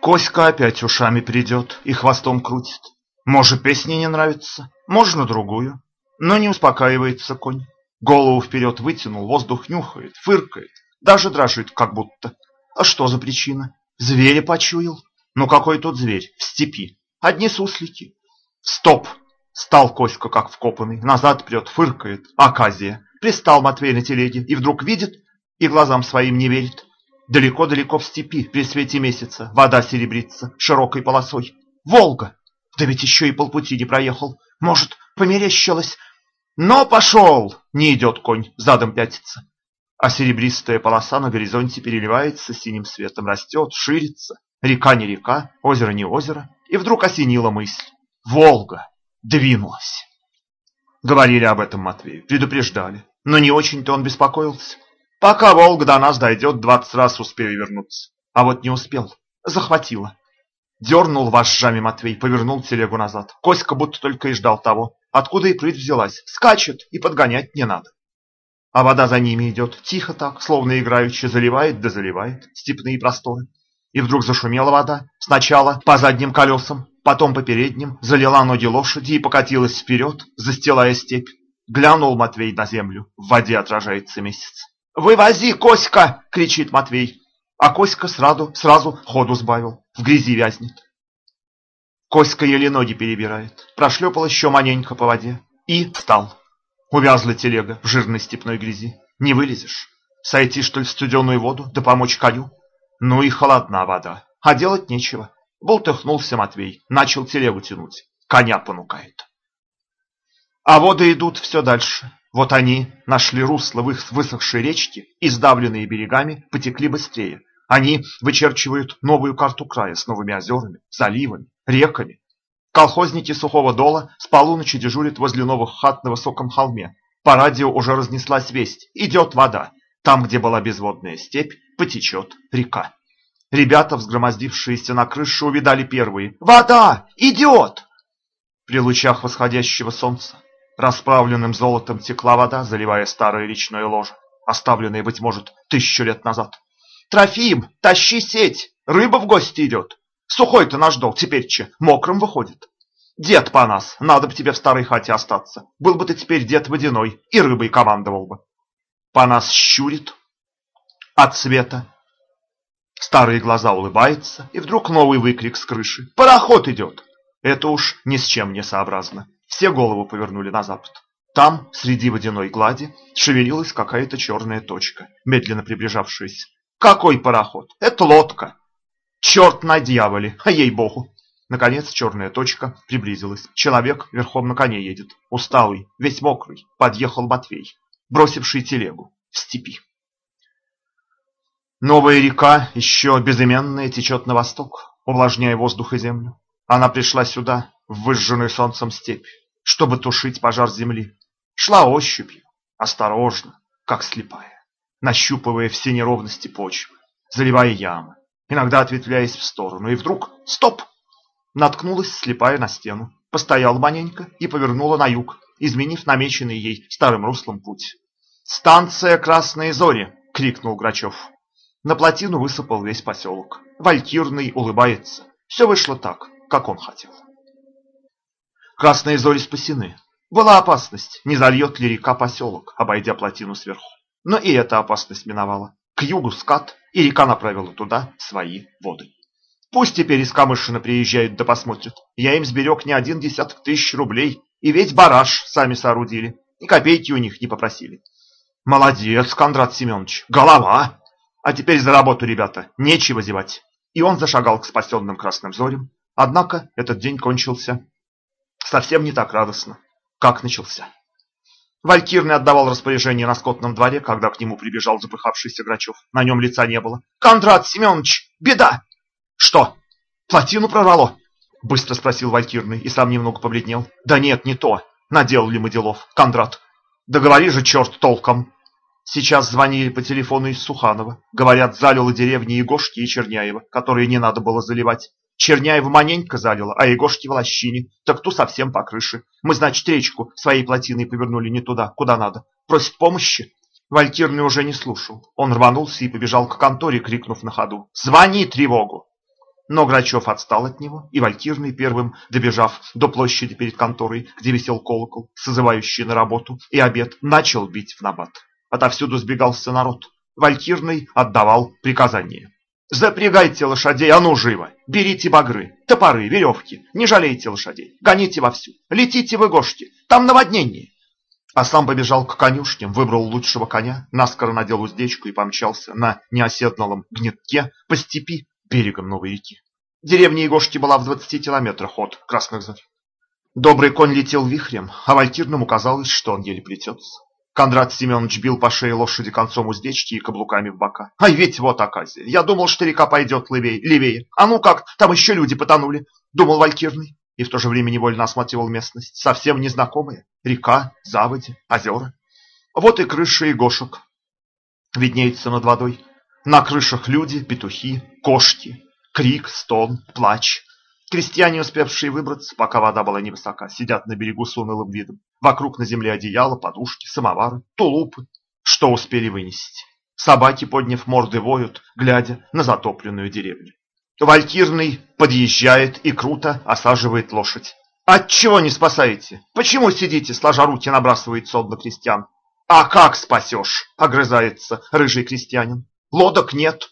Коська опять ушами придет и хвостом крутит. Может, песни не нравится, можно другую. Но не успокаивается конь. Голову вперед вытянул, воздух нюхает, фыркает, даже дрожит как будто. А что за причина? Зверя почуял? Ну какой тут зверь? В степи. Одни суслики. Стоп! Стал Коська как вкопанный, назад прет, фыркает. Аказия. Пристал Матвей на телеге и вдруг видит и глазам своим не верит. Далеко-далеко в степи, при свете месяца, вода серебрится широкой полосой. Волга! Да ведь еще и полпути не проехал. Может, померещилось. Но пошел! Не идет конь, задом пятится. А серебристая полоса на горизонте переливается синим светом, растет, ширится. Река не река, озеро не озеро. И вдруг осенила мысль. Волга двинулась. Говорили об этом Матвею, предупреждали. Но не очень-то он беспокоился. Пока Волга до нас дойдет, двадцать раз успею вернуться. А вот не успел. Захватило. Дернул вожжами Матвей, повернул телегу назад. Коська будто только и ждал того, откуда и прыть взялась. Скачет, и подгонять не надо. А вода за ними идет, тихо так, словно играючи, заливает да заливает степные просторы. И вдруг зашумела вода, сначала по задним колесам, потом по передним, залила ноги лошади и покатилась вперед, застилая степь. Глянул Матвей на землю, в воде отражается месяц. «Вывози, Коська!» — кричит Матвей. А Коська сразу, сразу ходу сбавил, в грязи вязнет. Коська еле ноги перебирает, прошлепал еще маненько по воде и встал. Увязла телега в жирной степной грязи. Не вылезешь. Сойти, что ли, в студеную воду, да помочь коню? Ну и холодна вода, а делать нечего. Болтыхнулся Матвей, начал телегу тянуть, коня понукает. А воды идут все дальше. Вот они нашли русло высохшей речке и, сдавленные берегами, потекли быстрее. Они вычерчивают новую карту края с новыми озерами, заливами, реками. Колхозники Сухого Дола с полуночи дежурят возле новых хат на высоком холме. По радио уже разнеслась весть. Идет вода. Там, где была безводная степь, потечет река. Ребята, взгромоздившиеся на крышу, увидали первые. «Вода! Идет!» При лучах восходящего солнца Расправленным золотом текла вода, заливая старое речное ложе, оставленное, быть может, тысячу лет назад. «Трофим, тащи сеть! Рыба в гости идет! Сухой-то наш долг, теперь че, мокрым выходит!» «Дед по нас, надо бы тебе в старой хате остаться. Был бы ты теперь дед водяной и рыбой командовал бы». По нас щурит от света. Старые глаза улыбаются, и вдруг новый выкрик с крыши. «Пароход идет!» Это уж ни с чем не сообразно. Все голову повернули на запад. Там, среди водяной глади, шевелилась какая-то черная точка, медленно приближавшаяся. Какой пароход? Это лодка. Черт на дьяволе, а ей-богу. Наконец черная точка приблизилась. Человек верхом на коне едет. Усталый, весь мокрый, подъехал Матвей, бросивший телегу в степи. Новая река, еще безыменная, течет на восток, увлажняя воздух и землю. Она пришла сюда, в выжженную солнцем степь чтобы тушить пожар земли. Шла ощупью, осторожно, как слепая, нащупывая все неровности почвы, заливая ямы, иногда ответвляясь в сторону. И вдруг – стоп! Наткнулась слепая на стену, постояла маненько и повернула на юг, изменив намеченный ей старым руслом путь. «Станция Красные Зори!» – крикнул Грачев. На плотину высыпал весь поселок. Валькирный улыбается. Все вышло так, как он хотел. Красные зори спасены. Была опасность, не зальет ли река поселок, обойдя плотину сверху. Но и эта опасность миновала. К югу скат, и река направила туда свои воды. Пусть теперь из Камышина приезжают да посмотрят. Я им сберег не один десяток тысяч рублей, и весь бараж сами соорудили, и копейки у них не попросили. Молодец, Кондрат Семенович, голова! А теперь за работу, ребята, нечего зевать. И он зашагал к спасенным красным зорям. Однако этот день кончился совсем не так радостно, как начался. Валькирный отдавал распоряжение на скотном дворе, когда к нему прибежал запыхавшийся Грачев. На нем лица не было. «Кондрат Семенович, беда!» «Что? Плотину прорвало?» Быстро спросил Валькирный и сам немного побледнел. «Да нет, не то. Наделали мы делов, Кондрат. Да же, черт, толком!» Сейчас звонили по телефону из Суханова. Говорят, залило деревни Егошки и Черняева, которые не надо было заливать. Черняева маненько залило, а Егошки в лощине, так ту совсем по крыше. Мы, значит, речку своей плотиной повернули не туда, куда надо. Просит помощи. Валькирный уже не слушал. Он рванулся и побежал к конторе, крикнув на ходу. «Звони тревогу!» Но Грачев отстал от него, и Валькирный, первым добежав до площади перед конторой, где висел колокол, созывающий на работу и обед, начал бить в набат. Отовсюду сбегался народ. Валькирный отдавал приказания. «Запрягайте лошадей, а ну живо! Берите багры, топоры, веревки, не жалейте лошадей, гоните вовсю, летите в Игошки, там наводнение!» А сам побежал к конюшням, выбрал лучшего коня, наскоро надел уздечку и помчался на неоседлом гнетке по степи берегом новой реки. Деревня Егошки была в 20 километрах от Красных Зарь. Добрый конь летел вихрем, а Валькирному казалось, что он еле плетется. Кондрат Семенович бил по шее лошади концом уздечки и каблуками в бока. Ай, ведь вот оказия. Я думал, что река пойдет левее. левее. А ну как, там еще люди потонули, думал Валькирный. И в то же время невольно осматривал местность. Совсем незнакомая. Река, заводи, озера. Вот и крыши игошек виднеются над водой. На крышах люди, петухи, кошки, крик, стон, плач. Крестьяне, успевшие выбраться, пока вода была невысока, сидят на берегу с унылым видом. Вокруг на земле одеяла, подушки, самовары, тулупы. Что успели вынести? Собаки, подняв морды, воют, глядя на затопленную деревню. Валькирный подъезжает и круто осаживает лошадь. «Отчего не спасаете? Почему сидите, сложа руки, набрасывается он на крестьян?» «А как спасешь?» — огрызается рыжий крестьянин. Лодок нет.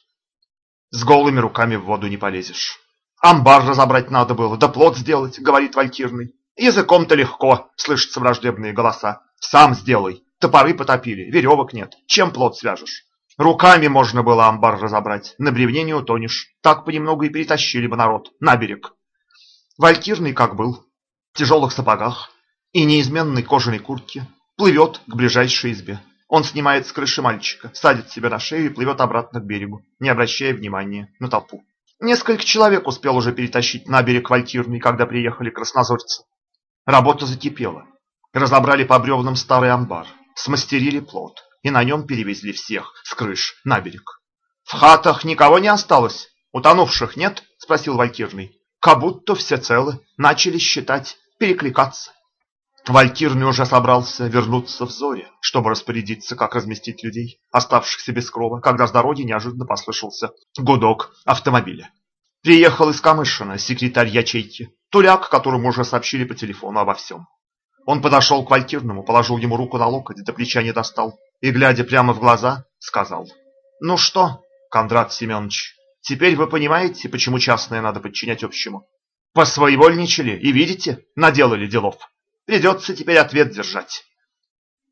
С голыми руками в воду не полезешь. Амбар разобрать надо было, да плод сделать, говорит Валькирный. Языком-то легко, слышатся враждебные голоса. Сам сделай. Топоры потопили, веревок нет. Чем плод свяжешь? Руками можно было амбар разобрать, на бревне не утонешь. Так понемногу и перетащили бы народ на берег. Валькирный как был, в тяжелых сапогах и неизменной кожаной куртке, плывет к ближайшей избе. Он снимает с крыши мальчика, садит себе на шею и плывет обратно к берегу, не обращая внимания на толпу. Несколько человек успел уже перетащить на берег Валькирный, когда приехали краснозорцы. Работа закипела. Разобрали по бревнам старый амбар, смастерили плот и на нем перевезли всех с крыш на берег. «В хатах никого не осталось? Утонувших нет?» – спросил Валькирный. «Как будто все целы, начали считать, перекликаться». Валькирный уже собрался вернуться в Зоре, чтобы распорядиться, как разместить людей, оставшихся без крова, когда с дороги неожиданно послышался гудок автомобиля. Приехал из Камышина секретарь ячейки, туляк, которому уже сообщили по телефону обо всем. Он подошел к Валькирному, положил ему руку на локоть, до плеча не достал, и, глядя прямо в глаза, сказал, «Ну что, Кондрат Семенович, теперь вы понимаете, почему частное надо подчинять общему? Посвоевольничали и, видите, наделали делов». Придется теперь ответ держать.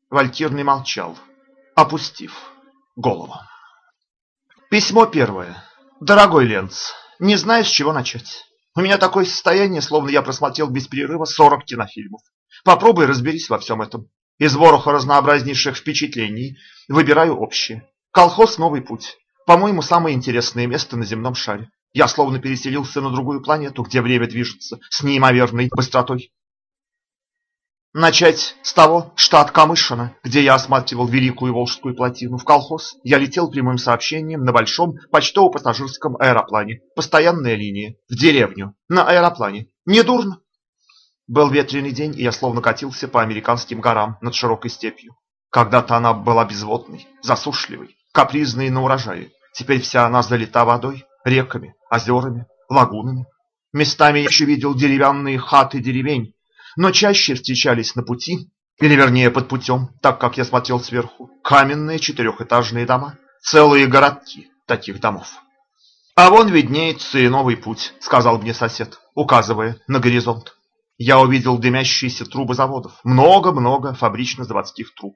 Валькирный молчал, опустив голову. Письмо первое. Дорогой Ленц, не знаю, с чего начать. У меня такое состояние, словно я просмотрел без перерыва 40 кинофильмов. Попробуй разберись во всем этом. Из вороха разнообразнейших впечатлений выбираю общее. Колхоз «Новый путь». По-моему, самое интересное место на земном шаре. Я словно переселился на другую планету, где время движется с неимоверной быстротой. Начать с того, что от Камышина, где я осматривал Великую Волжскую плотину, в колхоз, я летел прямым сообщением на большом почтово-пассажирском аэроплане. Постоянная линия. В деревню. На аэроплане. Недурно. Был ветреный день, и я словно катился по американским горам над широкой степью. Когда-то она была безводной, засушливой, капризной на урожае. Теперь вся она залита водой, реками, озерами, лагунами. Местами я еще видел деревянные хаты деревень, но чаще встречались на пути, или вернее под путем, так как я смотрел сверху, каменные четырехэтажные дома, целые городки таких домов. «А вон виднеется и новый путь», — сказал мне сосед, указывая на горизонт. Я увидел дымящиеся трубы заводов, много-много фабрично-заводских труб.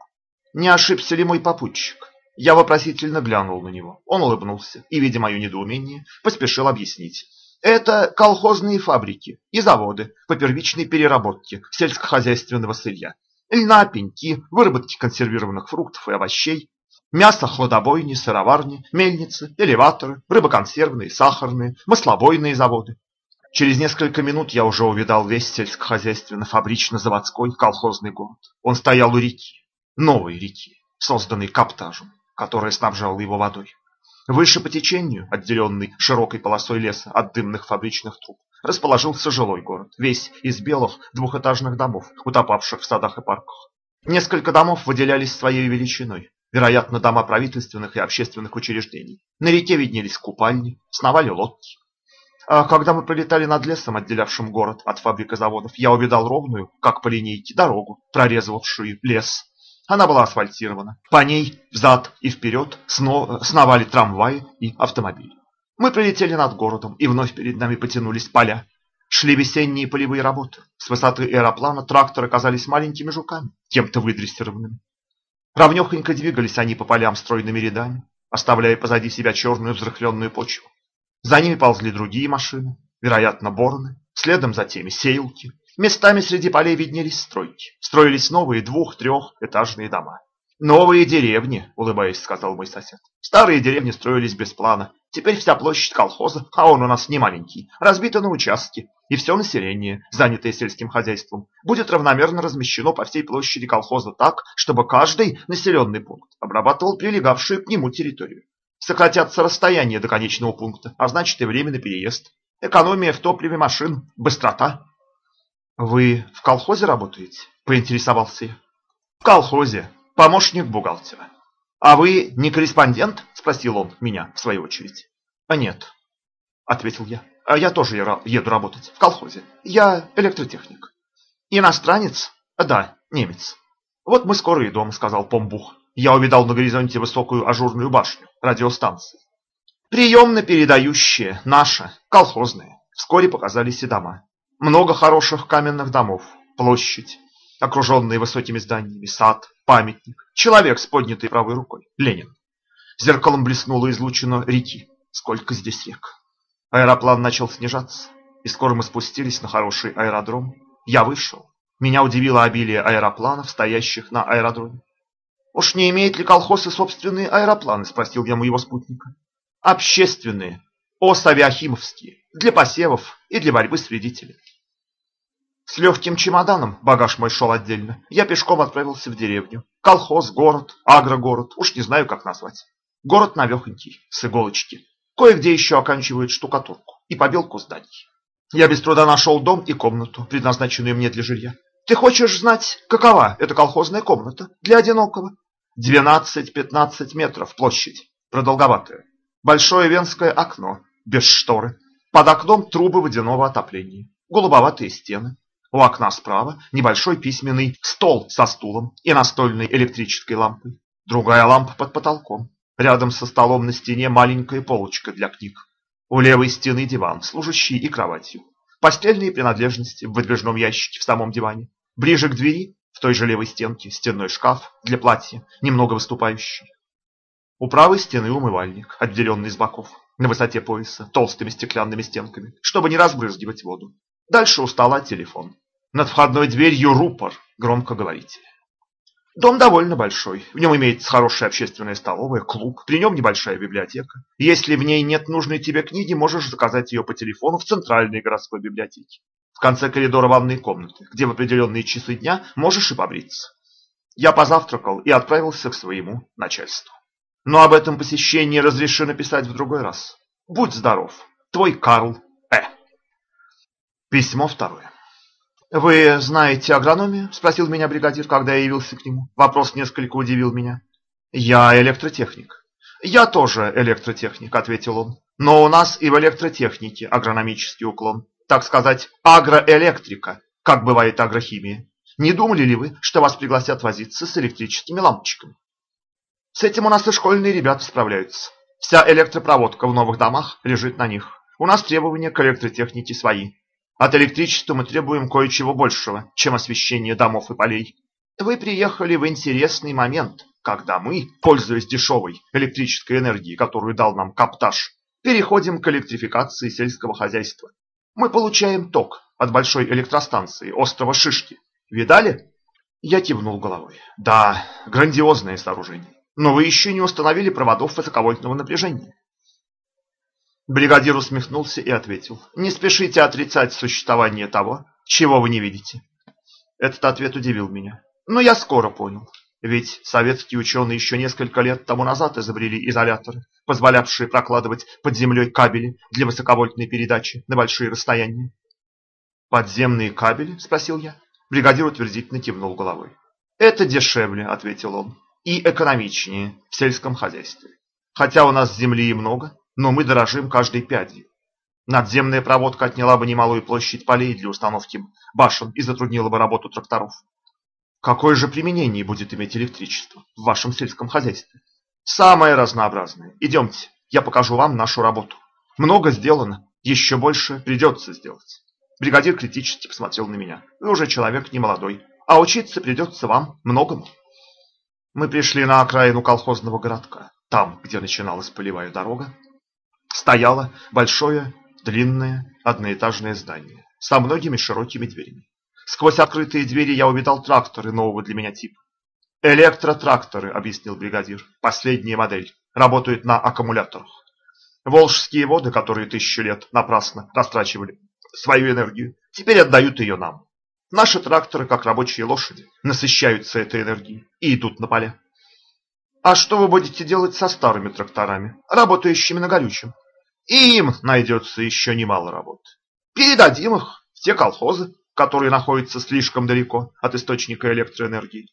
Не ошибся ли мой попутчик? Я вопросительно глянул на него. Он улыбнулся и, видя мое недоумение, поспешил объяснить. Это колхозные фабрики и заводы по первичной переработке сельскохозяйственного сырья. Льна, пеньки, выработки консервированных фруктов и овощей, мясо, хладобойни, сыроварни, мельницы, элеваторы, рыбоконсервные, сахарные, маслобойные заводы. Через несколько минут я уже увидал весь сельскохозяйственно-фабрично-заводской колхозный город. Он стоял у реки, новой реки, созданной каптажем, которая снабжала его водой. Выше по течению, отделенный широкой полосой леса от дымных фабричных труб, расположился жилой город, весь из белых двухэтажных домов, утопавших в садах и парках. Несколько домов выделялись своей величиной, вероятно, дома правительственных и общественных учреждений. На реке виднелись купальни, сновали лодки. А когда мы пролетали над лесом, отделявшим город от фабрик и заводов, я увидал ровную, как по линейке, дорогу, прорезавшую лес. Она была асфальтирована. По ней взад и вперед сновали трамваи и автомобили. Мы пролетели над городом, и вновь перед нами потянулись поля. Шли весенние полевые работы. С высоты аэроплана тракторы казались маленькими жуками, кем-то выдрессированными. Равнехонько двигались они по полям стройными рядами, оставляя позади себя черную взрыхленную почву. За ними ползли другие машины, вероятно, бороны, следом за теми сеялки. Местами среди полей виднелись стройки. Строились новые двух-трехэтажные дома. «Новые деревни», — улыбаясь, сказал мой сосед. «Старые деревни строились без плана. Теперь вся площадь колхоза, а он у нас не маленький, разбита на участки, и все население, занятое сельским хозяйством, будет равномерно размещено по всей площади колхоза так, чтобы каждый населенный пункт обрабатывал прилегавшую к нему территорию. Сократятся расстояния до конечного пункта, а значит и время на переезд. Экономия в топливе машин, быстрота. «Вы в колхозе работаете?» – поинтересовался я. «В колхозе. Помощник бухгалтера». «А вы не корреспондент?» – спросил он меня в свою очередь. «А нет», – ответил я. А «Я тоже еду работать в колхозе. Я электротехник». «Иностранец?» «Да, немец». «Вот мы скоро и дома», – сказал Помбух я увидал на горизонте высокую ажурную башню радиостанции. Приемно-передающие, наши, колхозные. Вскоре показались и дома. Много хороших каменных домов, площадь, окруженные высокими зданиями, сад, памятник, человек с поднятой правой рукой, Ленин. Зеркалом блеснуло излучено реки. Сколько здесь рек. Аэроплан начал снижаться, и скоро мы спустились на хороший аэродром. Я вышел. Меня удивило обилие аэропланов, стоящих на аэродроме. «Уж не имеет ли колхоз и собственные аэропланы?» – спросил я моего спутника. «Общественные, ОС-авиахимовские, для посевов и для борьбы с вредителями». С легким чемоданом, багаж мой шел отдельно, я пешком отправился в деревню. Колхоз, город, агрогород, уж не знаю, как назвать. Город навехонький, с иголочки. Кое-где еще оканчивают штукатурку и побелку зданий. Я без труда нашел дом и комнату, предназначенную мне для жилья. Ты хочешь знать, какова эта колхозная комната для одинокого? 12-15 метров площадь, продолговатая. Большое венское окно, без шторы. Под окном трубы водяного отопления. Голубоватые стены. У окна справа небольшой письменный стол со стулом и настольной электрической лампой. Другая лампа под потолком. Рядом со столом на стене маленькая полочка для книг. У левой стены диван, служащий и кроватью. Постельные принадлежности в выдвижном ящике в самом диване. Ближе к двери в той же левой стенке стенной шкаф для платья, немного выступающий. У правой стены умывальник, отделенный с боков, на высоте пояса, толстыми стеклянными стенками, чтобы не разбрызгивать воду. Дальше у стола телефон. Над входной дверью рупор, громкоговоритель. Дом довольно большой. В нем имеется хорошая общественная столовая, клуб, при нем небольшая библиотека. Если в ней нет нужной тебе книги, можешь заказать ее по телефону в центральной городской библиотеке. В конце коридора ванной комнаты, где в определенные часы дня можешь и побриться. Я позавтракал и отправился к своему начальству. Но об этом посещении разрешено писать в другой раз. Будь здоров, твой Карл Э. Письмо второе. «Вы знаете агрономию?» – спросил меня бригадир, когда я явился к нему. Вопрос несколько удивил меня. «Я электротехник». «Я тоже электротехник», – ответил он. «Но у нас и в электротехнике агрономический уклон так сказать, агроэлектрика, как бывает агрохимия. Не думали ли вы, что вас пригласят возиться с электрическими лампочками? С этим у нас и школьные ребята справляются. Вся электропроводка в новых домах лежит на них. У нас требования к электротехнике свои. От электричества мы требуем кое-чего большего, чем освещение домов и полей. Вы приехали в интересный момент, когда мы, пользуясь дешевой электрической энергией, которую дал нам Каптаж, переходим к электрификации сельского хозяйства. Мы получаем ток от большой электростанции острова Шишки. Видали? Я кивнул головой. Да, грандиозное сооружение. Но вы еще не установили проводов высоковольтного напряжения. Бригадир усмехнулся и ответил. Не спешите отрицать существование того, чего вы не видите. Этот ответ удивил меня. Но я скоро понял. Ведь советские ученые еще несколько лет тому назад изобрели изоляторы, позволявшие прокладывать под землей кабели для высоковольтной передачи на большие расстояния. «Подземные кабели?» – спросил я. Бригадир утвердительно кивнул головой. «Это дешевле», – ответил он, – «и экономичнее в сельском хозяйстве. Хотя у нас земли и много, но мы дорожим каждой пядью. Надземная проводка отняла бы немалую площадь полей для установки башен и затруднила бы работу тракторов. Какое же применение будет иметь электричество в вашем сельском хозяйстве? Самое разнообразное. Идемте, я покажу вам нашу работу. Много сделано, еще больше придется сделать. Бригадир критически посмотрел на меня. Вы уже человек не молодой, а учиться придется вам многому. Мы пришли на окраину колхозного городка. Там, где начиналась полевая дорога, стояло большое, длинное, одноэтажное здание со многими широкими дверями. Сквозь открытые двери я увидал тракторы нового для меня типа. «Электротракторы», — объяснил бригадир. «Последняя модель. Работают на аккумуляторах. Волжские воды, которые тысячу лет напрасно растрачивали свою энергию, теперь отдают ее нам. Наши тракторы, как рабочие лошади, насыщаются этой энергией и идут на поля. А что вы будете делать со старыми тракторами, работающими на горючем? Им найдется еще немало работы. Передадим их в те колхозы, которые находятся слишком далеко от источника электроэнергии.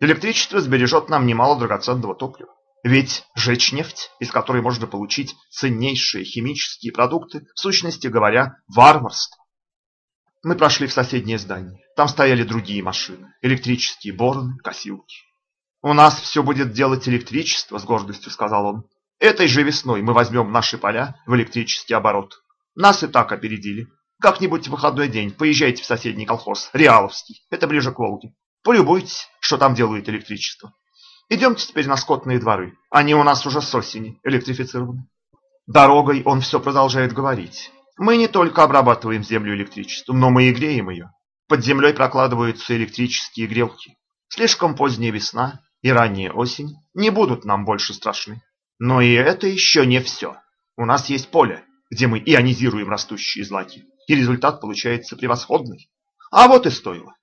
Электричество сбережет нам немало драгоценного топлива. Ведь жечь нефть, из которой можно получить ценнейшие химические продукты, в сущности говоря, варварство. Мы прошли в соседнее здание. Там стояли другие машины, электрические бороны, косилки. «У нас все будет делать электричество», — с гордостью сказал он. «Этой же весной мы возьмем наши поля в электрический оборот. Нас и так опередили. Как-нибудь в выходной день поезжайте в соседний колхоз, Реаловский, это ближе к Волге. Полюбуйтесь, что там делают электричество. Идемте теперь на скотные дворы. Они у нас уже с осени электрифицированы. Дорогой он все продолжает говорить. Мы не только обрабатываем землю электричеством, но мы и греем ее. Под землей прокладываются электрические грелки. Слишком поздняя весна и ранняя осень не будут нам больше страшны. Но и это еще не все. У нас есть поле, где мы ионизируем растущие злаки, и результат получается превосходный. А вот и стоило.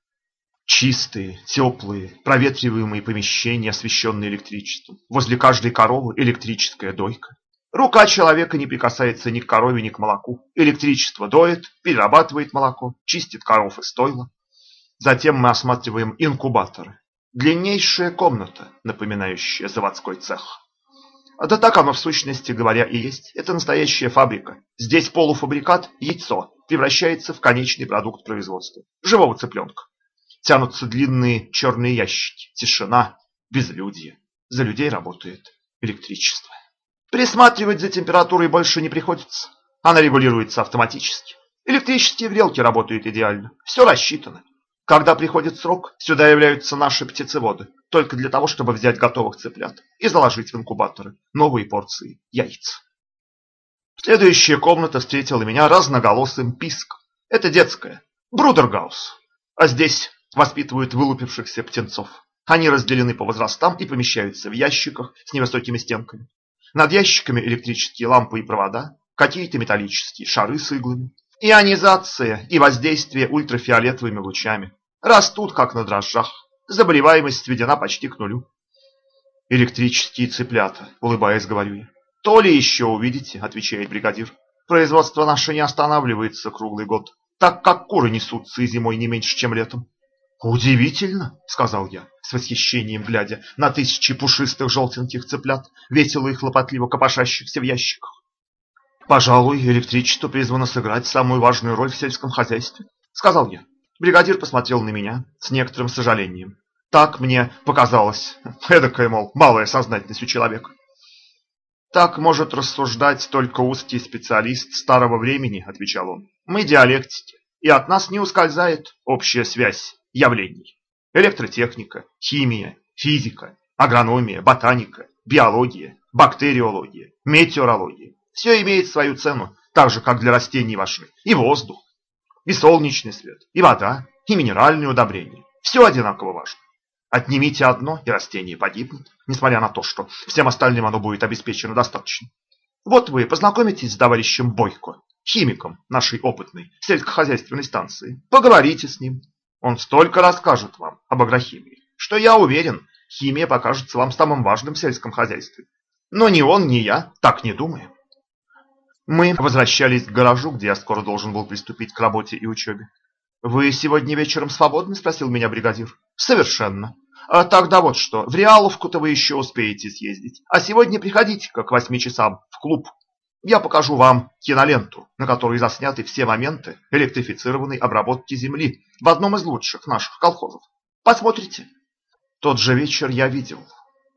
Чистые, теплые, проветриваемые помещения, освещенные электричеством. Возле каждой коровы электрическая дойка. Рука человека не прикасается ни к корове, ни к молоку. Электричество доет, перерабатывает молоко, чистит коров и стойла. Затем мы осматриваем инкубаторы. Длиннейшая комната, напоминающая заводской цех. А да так оно в сущности говоря и есть. Это настоящая фабрика. Здесь полуфабрикат, яйцо, превращается в конечный продукт производства. Живого цыпленка. Тянутся длинные черные ящики. Тишина, безлюдье. За людей работает электричество. Присматривать за температурой больше не приходится. Она регулируется автоматически. Электрические грелки работают идеально. Все рассчитано. Когда приходит срок, сюда являются наши птицеводы, только для того, чтобы взять готовых цыплят и заложить в инкубаторы новые порции яиц. Следующая комната встретила меня разноголосым писком. Это детская, brooder house. А здесь воспитывают вылупившихся птенцов. Они разделены по возрастам и помещаются в ящиках с невысокими стенками. Над ящиками электрические лампы и провода, какие-то металлические шары с иглами. Ионизация и воздействие ультрафиолетовыми лучами растут как на дрожжах. Заболеваемость сведена почти к нулю. Электрические цыплята, улыбаясь, говорю я. То ли еще увидите, отвечает бригадир. Производство наше не останавливается круглый год, так как куры несутся и зимой не меньше, чем летом. «Удивительно!» — сказал я, с восхищением глядя на тысячи пушистых желтеньких цыплят, весело и хлопотливо копошащихся в ящиках. «Пожалуй, электричество призвано сыграть самую важную роль в сельском хозяйстве», — сказал я. Бригадир посмотрел на меня с некоторым сожалением. Так мне показалось. Эдакая, мол, малая сознательность у человека. «Так может рассуждать только узкий специалист старого времени», — отвечал он. «Мы диалектики, и от нас не ускользает общая связь явлений. Электротехника, химия, физика, агрономия, ботаника, биология, бактериология, метеорология. Все имеет свою цену, так же, как для растений ваши. И воздух, и солнечный свет, и вода, и минеральные удобрения. Все одинаково важно. Отнимите одно, и растение погибнет, несмотря на то, что всем остальным оно будет обеспечено достаточно. Вот вы познакомитесь с товарищем Бойко, химиком нашей опытной сельскохозяйственной станции. Поговорите с ним, он столько расскажет вам об агрохимии, что я уверен, химия покажется вам самым важным в сельском хозяйстве. Но ни он, ни я так не думаем. Мы возвращались к гаражу, где я скоро должен был приступить к работе и учебе. «Вы сегодня вечером свободны?» – спросил меня бригадир. «Совершенно. А тогда вот что, в Реаловку-то вы еще успеете съездить. А сегодня приходите-ка к восьми часам в клуб. Я покажу вам киноленту, на которой засняты все моменты электрифицированной обработки земли в одном из лучших наших колхозов. Посмотрите. Тот же вечер я видел,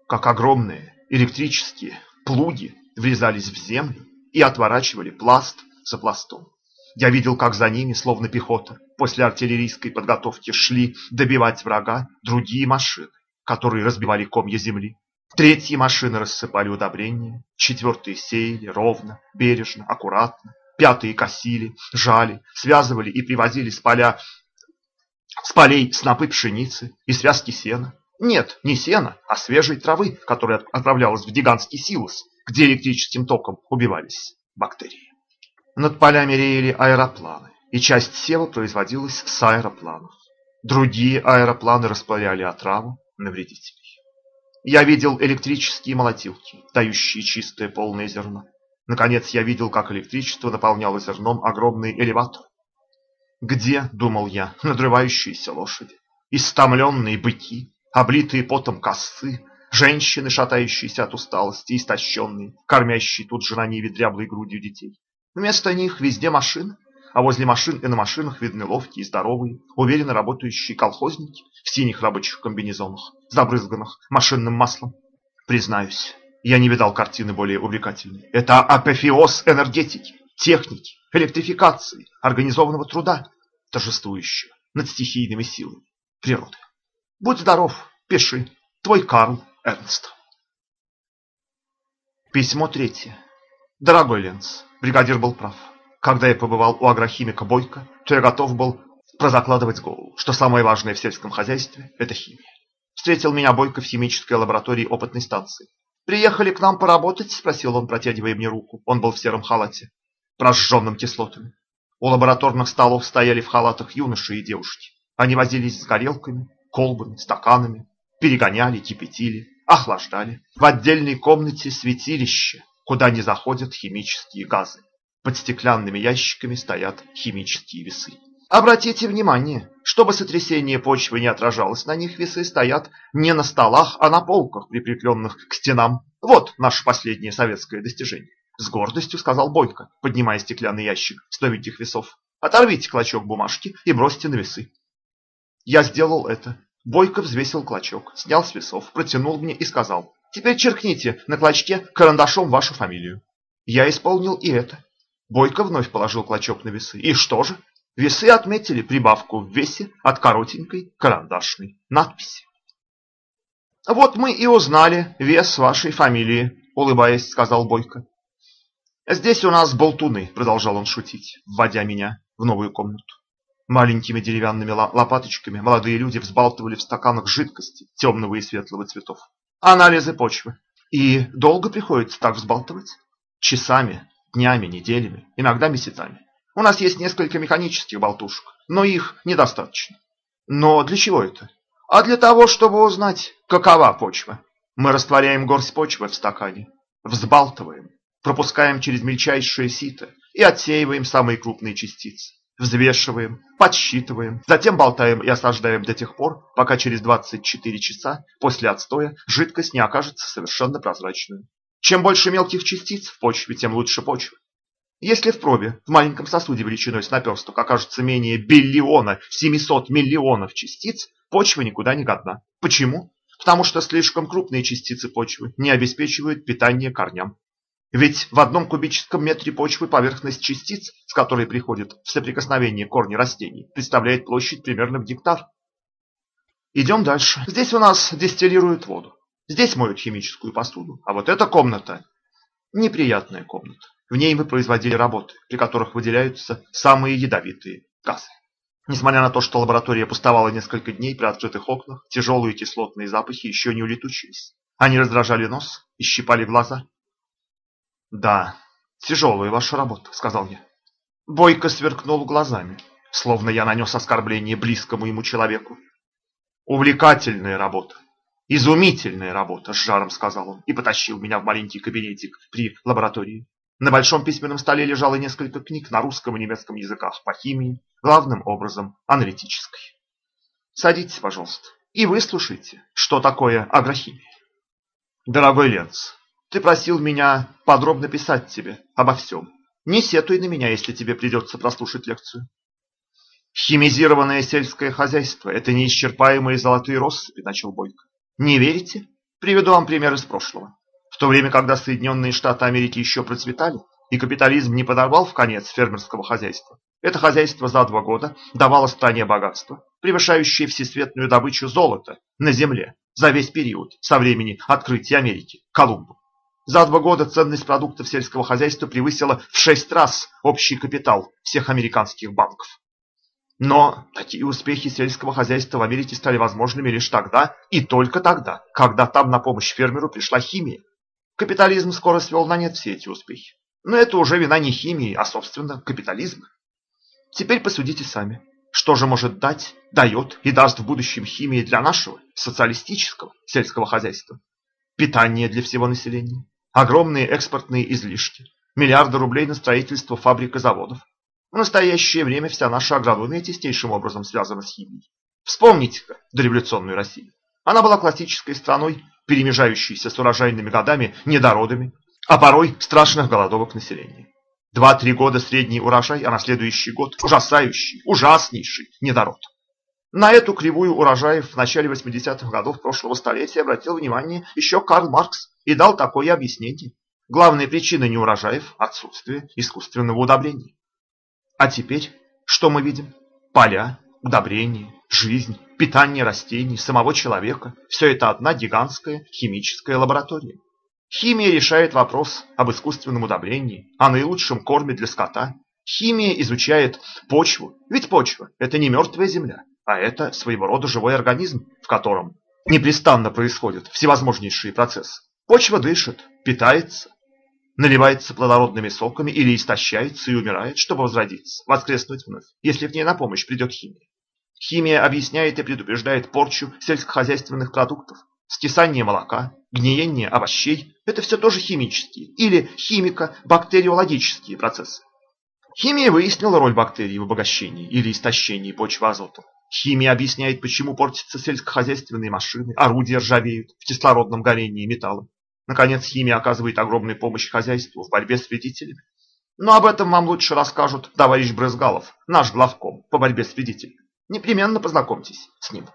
как огромные электрические плуги врезались в землю и отворачивали пласт за пластом. Я видел, как за ними, словно пехота, после артиллерийской подготовки шли добивать врага другие машины, которые разбивали комья земли. Третьи машины рассыпали удобрения, четвертые сеяли ровно, бережно, аккуратно, пятые косили, жали, связывали и привозили с поля с полей снопы пшеницы и связки сена. Нет, не сена, а свежей травы, которая отправлялась в гигантский силос, где электрическим током убивались бактерии. Над полями реяли аэропланы, и часть сева производилась с аэропланов. Другие аэропланы распыляли отраву на вредителей. Я видел электрические молотилки, дающие чистое полное зерно. Наконец я видел, как электричество наполняло зерном огромный элеватор. Где, думал я, надрывающиеся лошади, истомленные быки, облитые потом косы, женщины, шатающиеся от усталости, истощенные, кормящие тут же на ниве дряблой грудью детей. Вместо них везде машины, а возле машин и на машинах видны ловкие, здоровые, уверенно работающие колхозники в синих рабочих комбинезонах, забрызганных машинным маслом. Признаюсь, я не видал картины более увлекательной. Это апофеоз энергетики, техники, электрификации, организованного труда, торжествующего над стихийными силами природы. Будь здоров, пиши. Твой Карл Эрнст. Письмо третье. Дорогой Ленц, бригадир был прав. Когда я побывал у агрохимика Бойко, то я готов был прозакладывать голову, что самое важное в сельском хозяйстве – это химия. Встретил меня Бойко в химической лаборатории опытной станции. «Приехали к нам поработать?» – спросил он, протягивая мне руку. Он был в сером халате, прожженным кислотами. У лабораторных столов стояли в халатах юноши и девушки. Они возились с горелками, колбами, стаканами, перегоняли, кипятили, охлаждали. В отдельной комнате святилище, куда не заходят химические газы. Под стеклянными ящиками стоят химические весы. Обратите внимание, чтобы сотрясение почвы не отражалось на них, весы стоят не на столах, а на полках, прикрепленных к стенам. Вот наше последнее советское достижение. С гордостью сказал Бойко, поднимая стеклянный ящик с новеньких весов. Оторвите клочок бумажки и бросьте на весы. Я сделал это. Бойко взвесил клочок, снял с весов, протянул мне и сказал, «Теперь черкните на клочке карандашом вашу фамилию». Я исполнил и это. Бойко вновь положил клочок на весы. И что же? Весы отметили прибавку в весе от коротенькой карандашной надписи. «Вот мы и узнали вес вашей фамилии», — улыбаясь, сказал Бойко. «Здесь у нас болтуны», — продолжал он шутить, вводя меня в новую комнату. Маленькими деревянными лопаточками молодые люди взбалтывали в стаканах жидкости темного и светлого цветов. Анализы почвы. И долго приходится так взбалтывать? Часами, днями, неделями, иногда месяцами. У нас есть несколько механических болтушек, но их недостаточно. Но для чего это? А для того, чтобы узнать, какова почва. Мы растворяем горсть почвы в стакане, взбалтываем, пропускаем через мельчайшее сито и отсеиваем самые крупные частицы. Взвешиваем, подсчитываем, затем болтаем и осаждаем до тех пор, пока через 24 часа после отстоя жидкость не окажется совершенно прозрачной. Чем больше мелких частиц в почве, тем лучше почва. Если в пробе, в маленьком сосуде величиной с наперсток, окажется менее биллиона 700 миллионов частиц, почва никуда не годна. Почему? Потому что слишком крупные частицы почвы не обеспечивают питание корням. Ведь в одном кубическом метре почвы поверхность частиц, с которой приходят в соприкосновение корни растений, представляет площадь примерно в гектар. Идем дальше. Здесь у нас дистиллируют воду. Здесь моют химическую посуду, а вот эта комната – неприятная комната. В ней мы производили работы, при которых выделяются самые ядовитые газы. Несмотря на то, что лаборатория пустовала несколько дней при открытых окнах, тяжелые кислотные запахи еще не улетучились. Они раздражали нос и щипали глаза. «Да, тяжелая ваша работа», — сказал я. Бойко сверкнул глазами, словно я нанес оскорбление близкому ему человеку. «Увлекательная работа, «Изумительная работа!» – с жаром сказал он и потащил меня в маленький кабинетик при лаборатории. На большом письменном столе лежало несколько книг на русском и немецком языках по химии, главным образом аналитической. Садитесь, пожалуйста, и выслушайте, что такое агрохимия. Дорогой Ленц, Ты просил меня подробно писать тебе обо всем. Не сетуй на меня, если тебе придется прослушать лекцию. Химизированное сельское хозяйство – это неисчерпаемые золотые россыпи, начал Бойко. Не верите? Приведу вам пример из прошлого. В то время, когда Соединенные Штаты Америки еще процветали, и капитализм не подорвал в конец фермерского хозяйства, это хозяйство за два года давало стране богатство, превышающее всесветную добычу золота на земле за весь период со времени открытия Америки Колумбу. За два года ценность продуктов сельского хозяйства превысила в шесть раз общий капитал всех американских банков. Но такие успехи сельского хозяйства в Америке стали возможными лишь тогда и только тогда, когда там на помощь фермеру пришла химия. Капитализм скоро свел на нет все эти успехи. Но это уже вина не химии, а, собственно, капитализма. Теперь посудите сами, что же может дать, дает и даст в будущем химия для нашего социалистического сельского хозяйства? Питание для всего населения, огромные экспортные излишки, миллиарды рублей на строительство фабрик и заводов, в настоящее время вся наша агрономия тестейшим образом связана с химией. Вспомните-ка дореволюционную Россию. Она была классической страной, перемежающейся с урожайными годами недородами, а порой страшных голодовок населения. Два-три года средний урожай, а на следующий год ужасающий, ужаснейший недород. На эту кривую урожаев в начале 80-х годов прошлого столетия обратил внимание еще Карл Маркс и дал такое объяснение. Главная причина неурожаев – отсутствие искусственного удобрения. А теперь что мы видим? Поля, удобрения, жизнь, питание растений, самого человека – все это одна гигантская химическая лаборатория. Химия решает вопрос об искусственном удобрении, о наилучшем корме для скота. Химия изучает почву, ведь почва – это не мертвая земля, а это своего рода живой организм, в котором непрестанно происходят всевозможнейшие процессы. Почва дышит, питается, наливается плодородными соками или истощается и умирает, чтобы возродиться, воскреснуть вновь, если в ней на помощь придет химия. Химия объясняет и предупреждает порчу сельскохозяйственных продуктов, скисание молока, гниение овощей – это все тоже химические или химико-бактериологические процессы. Химия выяснила роль бактерий в обогащении или истощении почвы азотом. Химия объясняет, почему портятся сельскохозяйственные машины, орудия ржавеют в кислородном горении металла. Наконец, химия оказывает огромную помощь хозяйству в борьбе с вредителями. Но об этом вам лучше расскажут товарищ Брызгалов, наш главком по борьбе с вредителями. Непременно познакомьтесь с ним.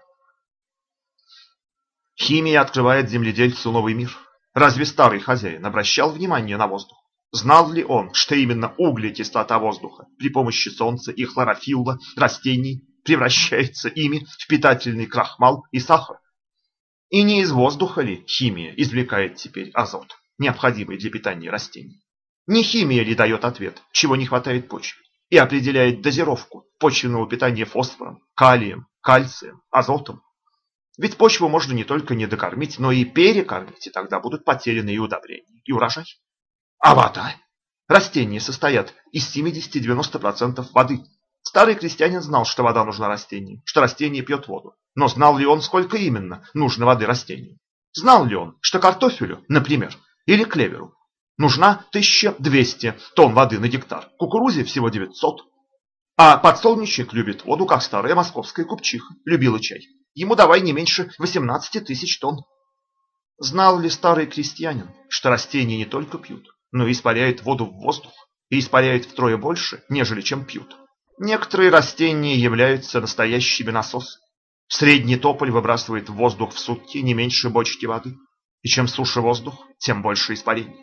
Химия открывает земледельцу новый мир. Разве старый хозяин обращал внимание на воздух? Знал ли он, что именно углекислота воздуха при помощи солнца и хлорофилла растений превращается ими в питательный крахмал и сахар? И не из воздуха ли химия извлекает теперь азот, необходимый для питания растений? Не химия ли дает ответ, чего не хватает почве, и определяет дозировку почвенного питания фосфором, калием, кальцием, азотом? Ведь почву можно не только не докормить, но и перекормить, и тогда будут потеряны и удобрения, и урожай. А вода? Растения состоят из 70-90% воды. Старый крестьянин знал, что вода нужна растению, что растение пьет воду. Но знал ли он, сколько именно нужно воды растению? Знал ли он, что картофелю, например, или клеверу нужна 1200 тонн воды на гектар, кукурузе всего 900? А подсолнечник любит воду, как старая московская купчиха любила чай. Ему давай не меньше 18 тысяч тонн. Знал ли старый крестьянин, что растения не только пьют, но и испаряют воду в воздух, и испаряют втрое больше, нежели чем пьют? Некоторые растения являются настоящими насосами. Средний тополь выбрасывает в воздух в сутки не меньше бочки воды. И чем суше воздух, тем больше испарений.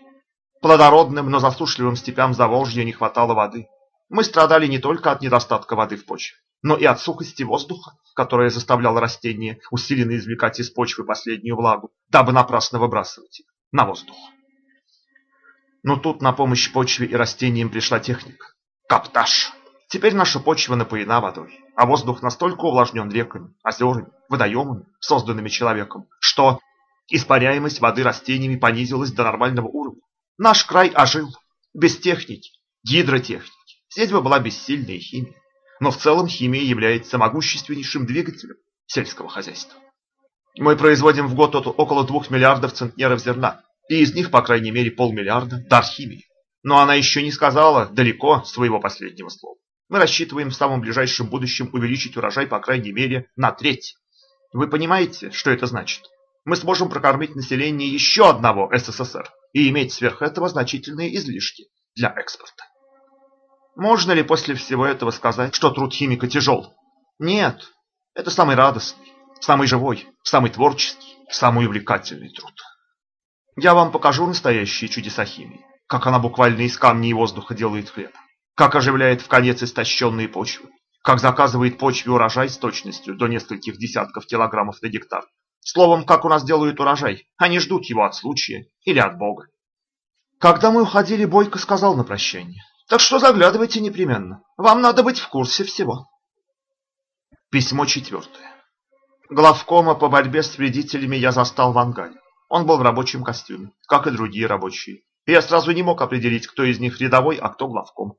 Плодородным, но засушливым степям Заволжья не хватало воды. Мы страдали не только от недостатка воды в почве, но и от сухости воздуха, которая заставляла растения усиленно извлекать из почвы последнюю влагу, дабы напрасно выбрасывать их на воздух. Но тут на помощь почве и растениям пришла техника. Каптаж. Теперь наша почва напоена водой, а воздух настолько увлажнен реками, озерами, водоемами, созданными человеком, что испаряемость воды растениями понизилась до нормального уровня. Наш край ожил, без техники, гидротехники. Здесь бы была бессильная химия. Но в целом химия является могущественнейшим двигателем сельского хозяйства. Мы производим в год около 2 миллиардов центнеров зерна, и из них, по крайней мере, полмиллиарда – дар химии. Но она еще не сказала далеко своего последнего слова. Мы рассчитываем в самом ближайшем будущем увеличить урожай по крайней мере на треть. Вы понимаете, что это значит? Мы сможем прокормить население еще одного СССР и иметь сверх этого значительные излишки для экспорта. Можно ли после всего этого сказать, что труд химика тяжел? Нет, это самый радостный, самый живой, самый творческий, самый увлекательный труд. Я вам покажу настоящие чудеса химии, как она буквально из камней и воздуха делает хлеб, как оживляет в конец истощенные почвы, как заказывает почве урожай с точностью до нескольких десятков килограммов на гектар. Словом, как у нас делают урожай, они ждут его от случая или от Бога. Когда мы уходили, Бойко сказал на прощание, так что заглядывайте непременно, вам надо быть в курсе всего. Письмо четвертое. Главкома по борьбе с вредителями я застал в ангаре. Он был в рабочем костюме, как и другие рабочие. Я сразу не мог определить, кто из них рядовой, а кто главком.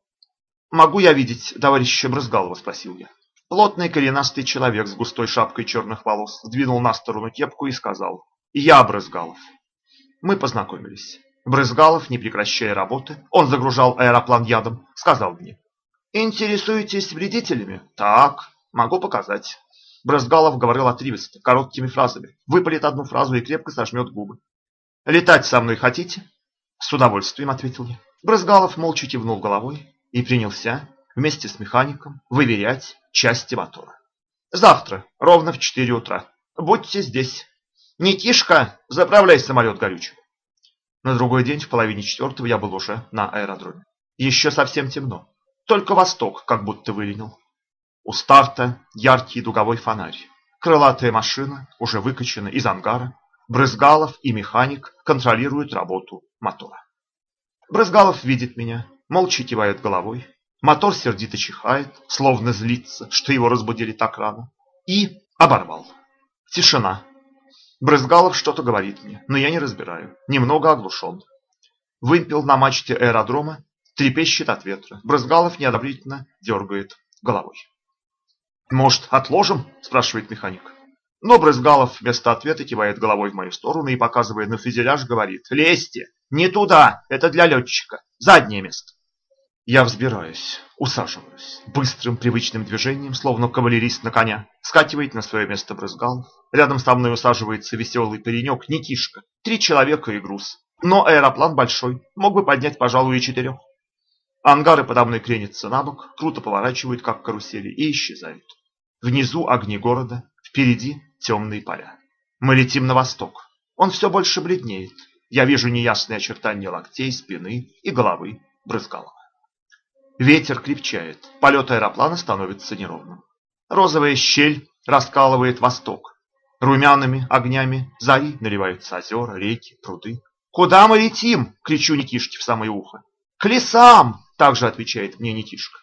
«Могу я видеть товарища Брызгалова?» – спросил я. Плотный коренастый человек с густой шапкой черных волос сдвинул на сторону кепку и сказал «Я Брызгалов». Мы познакомились. Брызгалов, не прекращая работы, он загружал аэроплан ядом, сказал мне «Интересуетесь вредителями?» «Так, могу показать». Брызгалов говорил отрывисто, короткими фразами. Выпалит одну фразу и крепко сожмет губы. «Летать со мной хотите?» «С удовольствием», — ответил я. Брызгалов молча кивнул головой и принялся вместе с механиком выверять части мотора. «Завтра, ровно в четыре утра. Будьте здесь. Никишка, заправляй самолет горючим». На другой день в половине четвертого я был уже на аэродроме. Еще совсем темно. Только восток как будто выленил. У старта яркий дуговой фонарь. Крылатая машина уже выкачана из ангара. Брызгалов и механик контролируют работу мотора. Брызгалов видит меня, молча кивает головой. Мотор сердито чихает, словно злится, что его разбудили так рано. И оборвал. Тишина. Брызгалов что-то говорит мне, но я не разбираю. Немного оглушен. Вымпел на мачте аэродрома, трепещет от ветра. Брызгалов неодобрительно дергает головой. «Может, отложим?» – спрашивает механик. Но Брызгалов вместо ответа кивает головой в мою сторону и, показывая на фюзеляж, говорит «Лезьте! Не туда! Это для летчика! Заднее место!» Я взбираюсь, усаживаюсь. Быстрым привычным движением, словно кавалерист на коня, скативает на свое место Брызгалов. Рядом со мной усаживается веселый паренек Никишка. Три человека и груз. Но аэроплан большой, мог бы поднять, пожалуй, и четырех. Ангары подо мной кренятся на бок, круто поворачивают, как карусели, и исчезают. Внизу огни города, впереди темные поля. Мы летим на восток. Он все больше бледнеет. Я вижу неясные очертания локтей, спины и головы Брызгалова. Ветер крепчает, полет аэроплана становится неровным. Розовая щель раскалывает восток. Румяными огнями зари наливаются озера, реки, пруды. «Куда мы летим?» — кричу Никишке в самое ухо. «К лесам!» Также отвечает мне Никишка.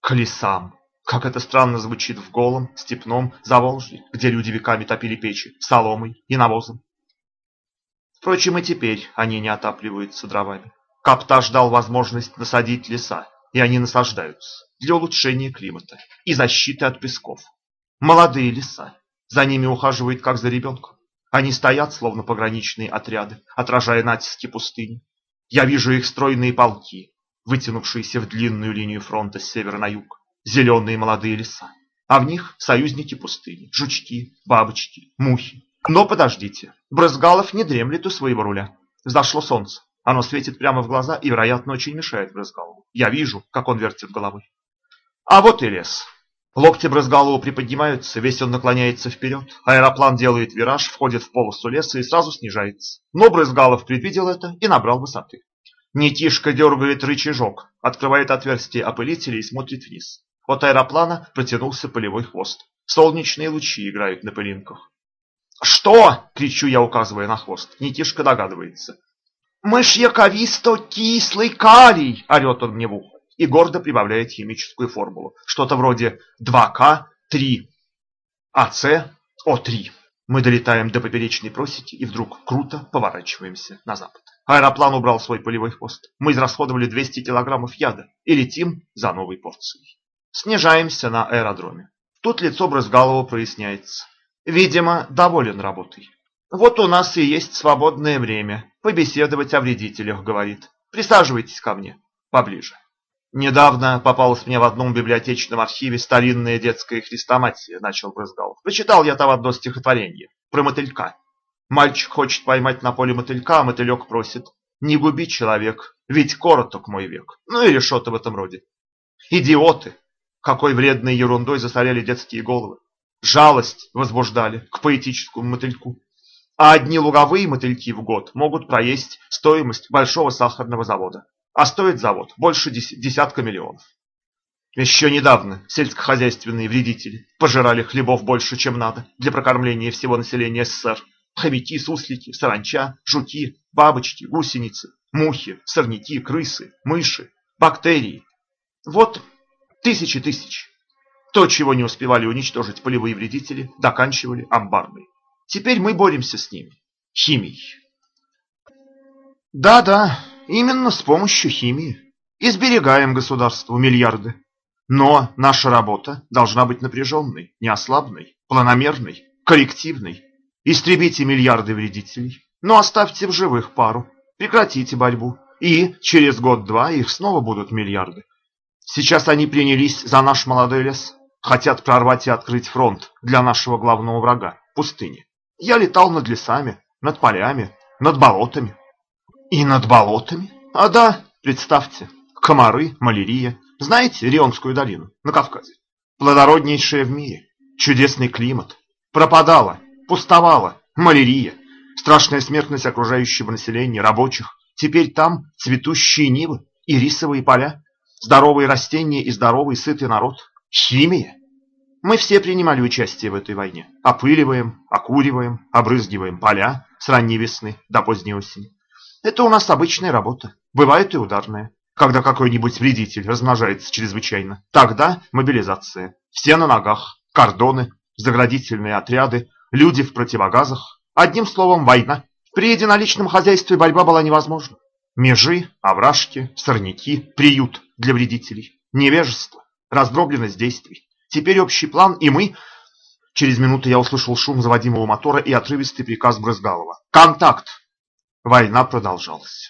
К лесам. Как это странно звучит в голом, степном Заволжье, где люди веками топили печи соломой и навозом. Впрочем, и теперь они не отапливаются дровами. Каптаж дал возможность насадить леса, и они насаждаются для улучшения климата и защиты от песков. Молодые леса. За ними ухаживают, как за ребенком. Они стоят, словно пограничные отряды, отражая натиски пустыни. Я вижу их стройные полки, вытянувшиеся в длинную линию фронта с севера на юг, зеленые молодые леса, а в них союзники пустыни, жучки, бабочки, мухи. Но подождите, Брызгалов не дремлет у своего руля. Зашло солнце, оно светит прямо в глаза и, вероятно, очень мешает Брызгалову. Я вижу, как он вертит головой. А вот и лес. Локти Брызгалова приподнимаются, весь он наклоняется вперед. Аэроплан делает вираж, входит в полосу леса и сразу снижается. Но Брызгалов предвидел это и набрал высоты. Никишка дергает рычажок, открывает отверстие опылителя и смотрит вниз. От аэроплана протянулся полевой хвост. Солнечные лучи играют на пылинках. «Что?» — кричу я, указывая на хвост. Никишка догадывается. «Мышьяковисто-кислый калий!» — орет он мне в ухо и гордо прибавляет химическую формулу. Что-то вроде 2К3 АЦО3. Мы долетаем до поперечной просеки и вдруг круто поворачиваемся на запад. Аэроплан убрал свой полевой хвост. Мы израсходовали 200 килограммов яда и летим за новой порцией. Снижаемся на аэродроме. Тут лицо Брызгалова проясняется. Видимо, доволен работой. Вот у нас и есть свободное время. Побеседовать о вредителях, говорит. Присаживайтесь ко мне поближе. Недавно попалась мне в одном библиотечном архиве старинная детская хрестоматия, начал Брызгалов. Прочитал я там одно стихотворение про мотылька. Мальчик хочет поймать на поле мотылька, а мотылек просит. Не губи человек, ведь короток мой век. Ну или что-то в этом роде. Идиоты! Какой вредной ерундой засоряли детские головы. Жалость возбуждали к поэтическому мотыльку. А одни луговые мотыльки в год могут проесть стоимость большого сахарного завода. А стоит завод больше десятка миллионов. Еще недавно сельскохозяйственные вредители пожирали хлебов больше, чем надо для прокормления всего населения СССР. Хомяки, суслики, саранча, жуки, бабочки, гусеницы, мухи, сорняки, крысы, мыши, бактерии. Вот тысячи тысяч. То, чего не успевали уничтожить полевые вредители, доканчивали амбарные. Теперь мы боремся с ними. Химией. Да-да, именно с помощью химии. Изберегаем государству миллиарды. Но наша работа должна быть напряженной, неослабной, планомерной, коррективной. Истребите миллиарды вредителей, но оставьте в живых пару. Прекратите борьбу, и через год-два их снова будут миллиарды. Сейчас они принялись за наш молодой лес, хотят прорвать и открыть фронт для нашего главного врага – пустыни. Я летал над лесами, над полями, над болотами. И над болотами? А да, представьте, комары, малярия, знаете Рионскую долину на Кавказе? Плодороднейшая в мире. Чудесный климат. Пропадала, пустовала, малярия. Страшная смертность окружающего населения, рабочих. Теперь там цветущие нивы и рисовые поля. Здоровые растения и здоровый сытый народ. Химия. Мы все принимали участие в этой войне. Опыливаем, окуриваем, обрызгиваем поля с ранней весны до поздней осени. Это у нас обычная работа. Бывает и ударная когда какой-нибудь вредитель размножается чрезвычайно. Тогда мобилизация. Все на ногах, кордоны, заградительные отряды, люди в противогазах. Одним словом, война. При единоличном хозяйстве борьба была невозможна. Межи, овражки, сорняки, приют для вредителей, невежество, раздробленность действий. Теперь общий план, и мы... Через минуту я услышал шум заводимого мотора и отрывистый приказ Брызгалова. «Контакт!» Война продолжалась.